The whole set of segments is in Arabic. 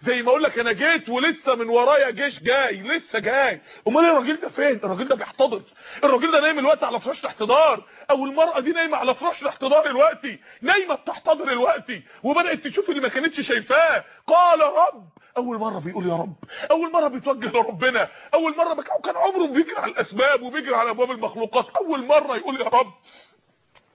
زي ما أقول لك أنا جيت ولسه من ورايا جيش جاي لسه جاي. امال الراجل ده فين؟ الراجل ده بيحتضر. الراجل ده نايم الوقت على فراش الاحتضار. أو المراه دي نايمة على فراش الاحتضار دلوقتي. نايمة بتحتضر دلوقتي. وبدأت تشوف اللي ما كانتش شايفاه. قال رب. أول مرة بيقول يا رب. أول مرة بيتوجه لربنا. أول مرة. كان عمره بيجري على الأسباب وبيجري على أبواب المخلوقات. أول مرة يقول يا رب.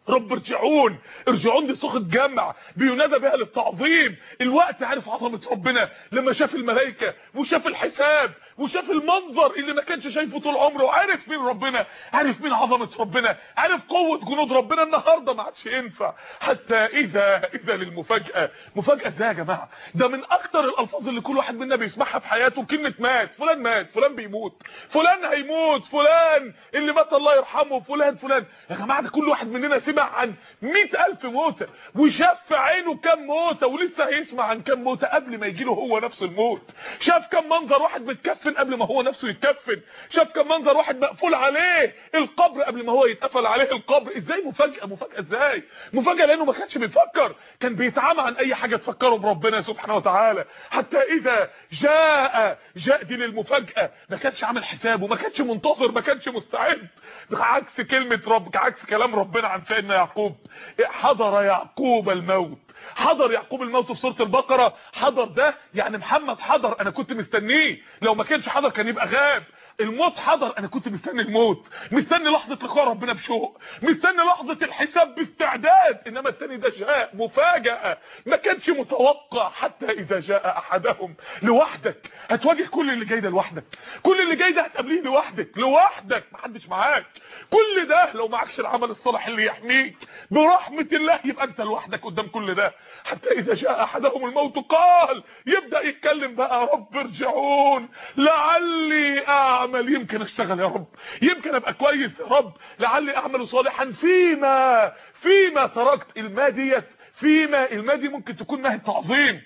رب ارجعون. ارجعون دي صيغه جمع بينادى بها للتعظيم. الوقت عارف عظمة ربنا. لما شاف الملائكة وشاف الحساب وشاف المنظر اللي ما كانش شايفه طول عمره عارف مين ربنا؟ عارف مين عظمة ربنا؟ عارف قوة جنود ربنا؟ النهارده ما عادش ينفع. حتى إذا إذا للمفاجأة. مفاجأة إزاي يا جماعة؟ ده من أكتر الألفاظ اللي كل واحد منا بيسمعها في حياته. كلمة مات. فلان مات. فلان بيموت. فلان هيموت. فلان اللي مات الله يرحمه. فلان فلان. يا جماعة ده كل واحد مننا سمع عن مئة ألف موتة. وشاف في عينه كم موتة ولسه هيسمع عن كم موتة قبل ما يجيله هو نفس الموت. شاف كم منظر واحد متكفن قبل ما هو نفسه يتكفن شاف كم منظر واحد مقفول عليه. القبر قبل ما هو يتقفل عليه القبر. إزاي مفاجأة؟ مفاجأة إزاي؟ مفاجأة لأنه ما كانش بيفكر. كان بيتعامى عن أي حاجة تفكره بربنا سبحانه وتعالى. حتى إذا جاء جاء دي للمفاجأة ما كانش عامل حسابه ما كانش منتظر ما كانش مستعد. عكس كلمة رب عكس كلام ربنا عن سيدنا يعقوب. حضر يعقوب الموت. حضر يعقوب الموت في سورة البقرة. حضر ده يعني محمد حضر. أنا كنت مستنيه. لو ما كانش حضر كان يبقى غاب. الموت حضر. أنا كنت مستني الموت. مستني لحظة لقاء ربنا بشوق. مستني لحظة الحساب باستعداد. إنما التاني ده جاء مفاجأة. ما كانش متوقع حتى إذا جاء أحدهم. لوحدك. هتواجه كل اللي جاي ده لوحدك. كل اللي جاي ده هتقابليه لوحدك. لوحدك. محدش معاك. كل ده لو معكش العمل الصالح اللي يحميك. برحمة الله يبقى أنت لوحدك قدام كل ده. حتى إذا جاء أحدهم الموت قال يبدأ يتكلم بقى رب ارجعون. لعلي أعمل يمكن أشتغل يا رب؟ يمكن أبقى كويس يا رب. لعلي أعمل صالحا فيما فيما تركت الماء ديت فيما الماء دي ممكن تكون نهي تعظيم.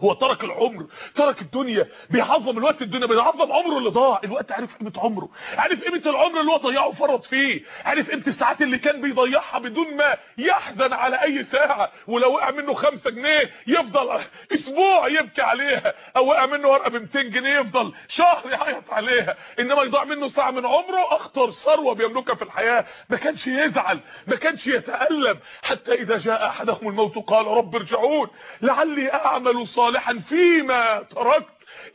هو ترك العمر ترك الدنيا بيعظم الوقت الدنيا بيعظم عمره اللي ضاع. الوقت عارف قيمة عمره. عارف قيمة العمر اللي هو ضيعه وفرط فيه. عارف قيمة الساعات اللي كان بيضيعها بدون ما يحزن على أي ساعة. ولو وقع منه 5 جنيه يفضل أسبوع يبكي عليها. أو وقع منه ورقة ب 200 جنيه يفضل شهر يعيط عليها. إنما يضيع منه ساعة من عمره أخطر ثروة بيملكها في الحياة. ما كانش يزعل ما كانش يتألم. حتى إذا جاء أحدهم الموت قال رب ارجعون. لعلي أعمل صالحا صالحا فيما تركت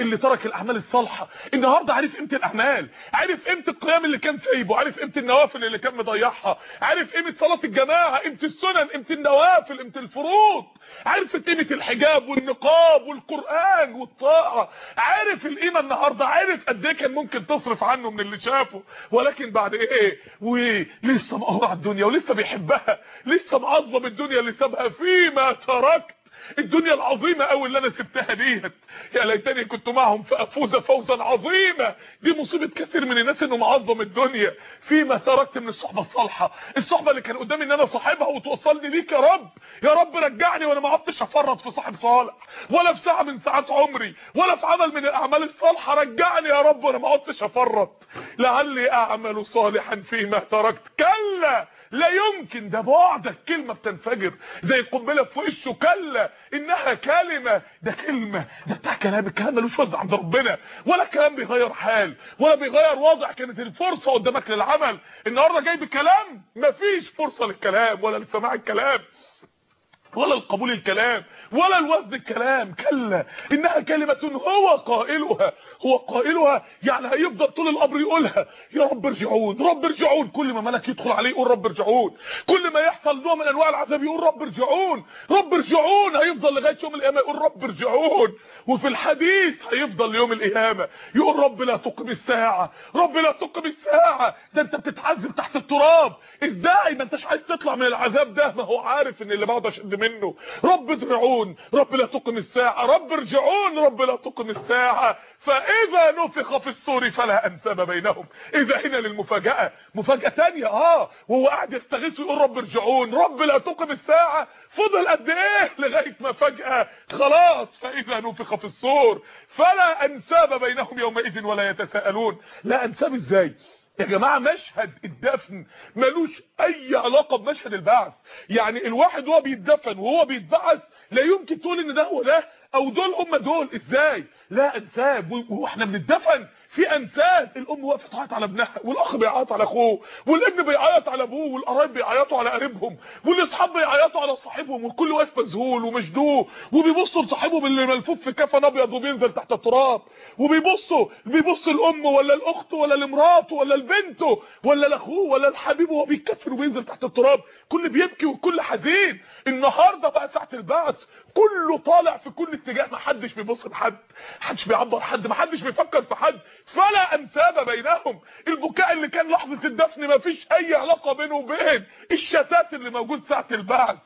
اللي ترك الأعمال الصالحة. النهارده عارف قيمة الأعمال؟ عارف قيمة القيام اللي كان سايبه؟ عارف قيمة النوافل اللي كان مضيعها؟ عارف قيمة صلاة الجماعة؟ قيمة السنن؟ قيمة النوافل؟ قيمة الفروض؟ عارف قيمة الحجاب والنقاب والقرآن والطاعة؟ عارف القيمة النهارده؟ عارف قد إيه كان ممكن تصرف عنه من اللي شافه؟ ولكن بعد إيه؟ ولسه مقهور على الدنيا ولسه بيحبها لسه معظم الدنيا اللي سابها فيما تركت. الدنيا العظيمة قوي اللي أنا سبتها ديت. يا ليتني كنت معهم فأفوز فوزا عظيما. دي مصيبة كثير من الناس إنه معظم الدنيا. فيما تركت من الصحبة الصالحة. الصحبة اللي كان قدامي إن أنا صاحبها وتوصلني ليك يا رب. يا رب رجعني وأنا ما عدتش أفرط في صاحب صالح. ولا في ساعة من ساعات عمري. ولا في عمل من الأعمال الصالحة. رجعني يا رب وأنا ما عدتش أفرط. لعلي أعمل صالحا فيما تركت. كلا! لا يمكن. ده بعدك كلمة بتنفجر. زي القنبلة في وشه. كلا! إنها كلمة. ده كلمة. ده بتاع كلام الكلام ملوش وزن عند ربنا. ولا كلام بيغير حال. ولا بيغير وضع. كانت الفرصة قدامك للعمل. النهاردة جاي بكلام. مفيش فرصة للكلام ولا لسماع الكلام. ولا القبول الكلام ولا الوزن الكلام كلا إنها كلمة هو قائلها هو قائلها يعني هيفضل طول الأمر يقولها. يا رب ارجعون رب ارجعون. كل ما ملك يدخل عليه يقول رب ارجعون. كل ما يحصل نوع من أنواع العذاب يقول رب ارجعون. رب ارجعون. هيفضل لغاية يوم القيامة يقول رب ارجعون. وفي الحديث هيفضل يوم القيامة يقول رب لا تقم الساعة رب لا تقم الساعة. ده أنت بتتعذب التراب. إزاي؟ ما أنتش عايز تطلع من العذاب ده؟ ما هو عارف إن اللي بعده اشد منه. رب ادرعون رب لا تقم الساعة. رب ارجعون. رب لا تقم الساعة. فإذا نفخ في الصور فلا أنساب بينهم. إذا هنا للمفاجأة. مفاجأة تانية. آه. وهو قاعد يستغيث ويقول رب ارجعون. رب لا تقم الساعة. فضل قد إيه؟ لغاية ما فجأة. خلاص. فإذا نفخ في الصور فلا أنساب بينهم يومئذ ولا يتساءلون. لا أنساب إزاي؟ يا جماعة مشهد الدفن ملوش أي علاقة بمشهد البعث. يعني الواحد وهو بيتدفن وهو بيتبعث لا يمكن تقول إن ده هو ده. أو دول هم دول؟ إزاي؟ لا أنساب وإحنا بنتدفن. في أنساب الأم واقفه تعيط على ابنها والأخ بيعيط على أخوه والابن بيعيط على أبوه والقرايب بيعيطوا على قريبهم والأصحاب بيعيطوا على صاحبهم والكل واقف مذهول ومشدوه وبيبصوا لصاحبهم اللي ملفوف في كفن أبيض وبينزل تحت التراب وبيبصوا بيبص الام ولا الاخت ولا لمراته ولا لبنته ولا لأخوه ولا لحبيبه وهو بيتكفن وبينزل تحت التراب. كل بيبكي والكل حزين. النهارده بقى ساعة البعث. كله طالع في كل اتجاه ما حدش بيبص لحد محدش بيعبر حد ما حدش بيفكر في حد فلا أنساب بينهم. البكاء اللي كان لحظة الدفن ما فيش أي علاقة بينه وبين الشتات اللي موجود ساعة البعث.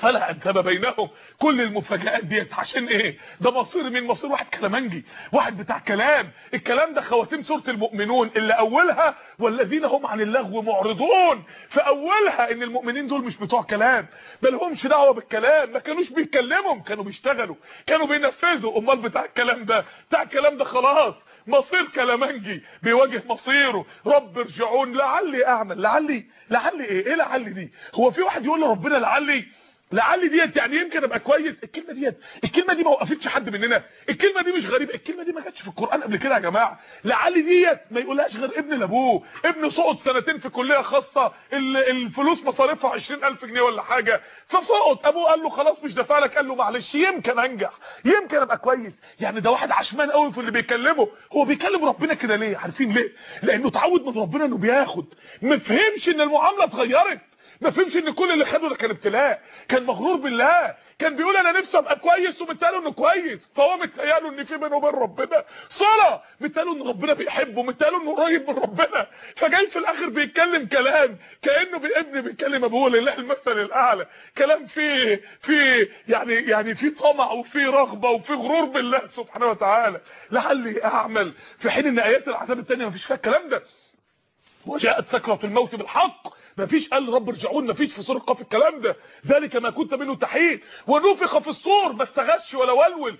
فلا انساب بينهم كل المفاجآت ديت عشان إيه؟ ده مصير من مصير واحد كلامنجي واحد بتاع كلام. الكلام ده خواتيم سوره المؤمنون اللي أولها والذين هم عن اللغو معرضون. في أولها إن المؤمنين دول مش بتوع كلام بل همش دعوة بالكلام. ما كانوش بيتكلموا كانوا بيشتغلوا كانوا بينفذوا. أمال بتاع الكلام ده؟ بتاع الكلام ده خلاص. مصير كلامنجي بيواجه مصيره. رب ارجعون لعلي أعمل. لعلي لعلي إيه؟ إيه لعلي دي؟ هو في واحد يقول لربنا لعلي لعلي ديت يعني يمكن أبقى كويس. الكلمة ديت الكلمة دي ما وقفتش حد مننا. الكلمة دي مش غريبة. الكلمة دي ما جاتش في القرآن قبل كده يا جماعة. لعلي ديت ما يقولهاش غير ابن لأبوه. ابن سقط سنتين في كلية خاصة. ال- الفلوس مصاريفها 20000 جنيه ولا حاجة. فسقط. أبوه قال له خلاص مش دافع لك. قال له معلش يمكن أنجح. يمكن أبقى كويس. يعني ده واحد عشمان قوي في اللي بيكلمه. هو بيكلم ربنا كده ليه؟ عارفين ليه؟ لأنه اتعود من ربنا إنه بياخد. ما فهمش إن المعاملة اتغيرت. ما فهمش إن كل اللي خده ده كان ابتلاء كان مغرور بالله كان بيقول أنا نفسي أبقى كويس ومتقاله إنه كويس. فهو متهيأله إن في بينه وبين ربنا صله متهيأله إن ربنا بيحبه متهيأله إنه قريب من ربنا. فجاي في الآخر بيتكلم كلام كأنه بابن بيتكلم أبوه لله المثل الأعلى. كلام فيه فيه يعني يعني فيه طمع وفيه رغبة وفيه غرور بالله سبحانه وتعالى. لعلي أعمل في حين إن آيات العذاب الثانية ما فيش فيها الكلام ده. وجاءت سكرة الموت بالحق. مفيش قال رب ارجعون مفيش في سورة قاف الكلام ده. ذلك ما كنت منه تحيد ونفخ في الصور ما استغش ولا ولول.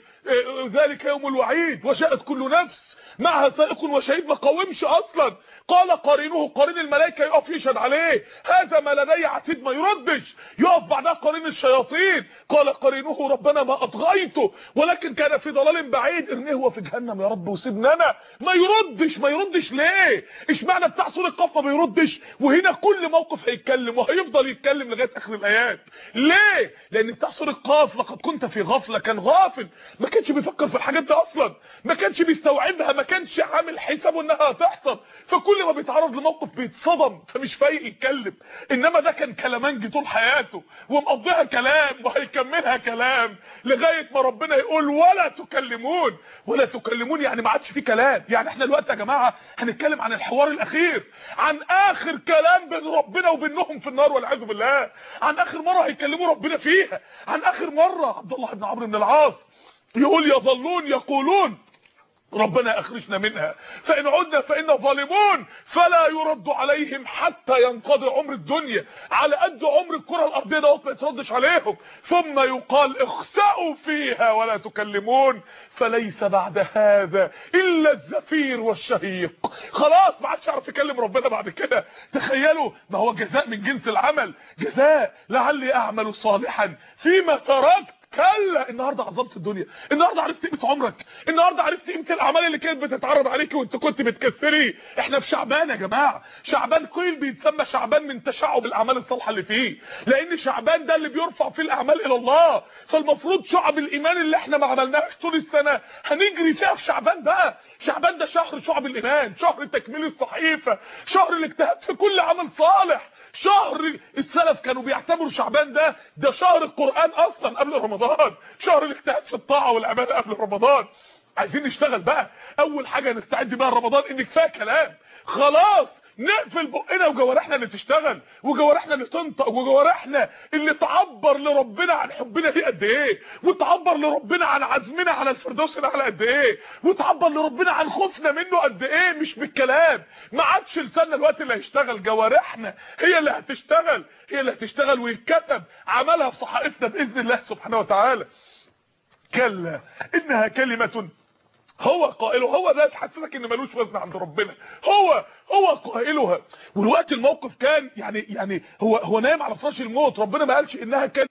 ذلك يوم الوعيد وجاءت كل نفس. معها سائق وشهيد ما قاومش أصلا. قال قرينه قرين الملائكة يقف يشهد عليه. هذا ما لدي عتيد ما يردش. يقف بعدها قرين الشياطين. قال قرينه ربنا ما اطغيته ولكن كان في ضلال بعيد. ارميه هو في جهنم يا رب وسيبنا أنا ما يردش ما يردش ليه؟ اشمعنى بتاع سوره القاف ما بيردش؟ وهنا كل موقف هيتكلم وهيفضل يتكلم لغاية آخر الآيات. ليه؟ لأن بتاع سوره القاف لقد كنت في غفلة كان غافل. ما كانش بيفكر في الحاجات دي أصلا. ما كانش بيستوعبها ما كانش عامل حسابه إنها هتحصل. فكل ما بيتعرض لموقف بيتصدم فمش فايق يتكلم. إنما ده كان كلامنجي طول حياته ومقضيها كلام وهيكملها كلام لغاية ما ربنا يقول ولا تكلمون. ولا تكلمون يعني ما عادش في كلام. يعني إحنا دلوقتي يا جماعة هنتكلم عن الحوار الأخير عن آخر كلام بين ربنا وبينهم في النار والعياذ بالله. عن آخر مرة هيكلموا ربنا فيها. عن آخر مرة عبد الله بن عمرو بن العاص يقول يظلون يقولون. ربنا أخرجنا منها. فإن عدنا فإنا ظالمون. فلا يرد عليهم حتى ينقضي عمر الدنيا. على قد عمر الكرة الأرضية دوت ما يتردش عليهم. ثم يقال اخسأوا فيها ولا تكلمون. فليس بعد هذا إلا الزفير والشهيق. خلاص ما عادش يعرف يكلم ربنا بعد كده. تخيلوا ما هو جزاء من جنس العمل. جزاء لعلي أعمل صالحا فيما تركت. كلا! النهارده عظمت الدنيا. النهارده عرفت قيمة عمرك. النهارده عرفت قيمة الأعمال اللي كانت بتتعرض عليكي وانت كنت بتكسري. إحنا في شعبان يا جماعة. شعبان قيل بيتسمى شعبان من تشعب الأعمال الصالحة اللي فيه. لأن شعبان ده اللي بيرفع فيه الأعمال إلى الله. فالمفروض شعب الإيمان اللي إحنا ما عملناهاش طول السنة هنجري فيها في شعبان بقى شعبان ده شهر شعب الإيمان شهر تكميل الصحيفة شهر الاجتهاد في كل عمل صالح. شهر السلف كانوا بيعتبروا شعبان ده ده شهر القرآن أصلا قبل رمضان شهر الاجتهاد في الطاعة والعبادة قبل رمضان. عايزين نشتغل بقى. أول حاجة نستعد بيها رمضان إن كفاية كلام. خلاص. نقفل بقنا وجوارحنا اللي تشتغل وجوارحنا اللي تنطق وجوارحنا اللي تعبر لربنا عن حبنا ليه قد إيه وتعبر لربنا عن عزمنا على الفردوس الاعلى قد إيه وتعبر لربنا عن خوفنا منه قد إيه مش بالكلام. ما عادش لساننا الوقت اللي هيشتغل. جوارحنا هي اللي هتشتغل هي اللي هتشتغل ويتكتب عملها في صحائفنا بإذن الله سبحانه وتعالى. كلا إنها كلمة هو قائله هو ده تحسسك إن ملوش وزن عند ربنا. هو هو قائلها. والوقت الموقف كان يعني يعني هو هو نايم على فراش الموت ربنا ما قالش إنها كان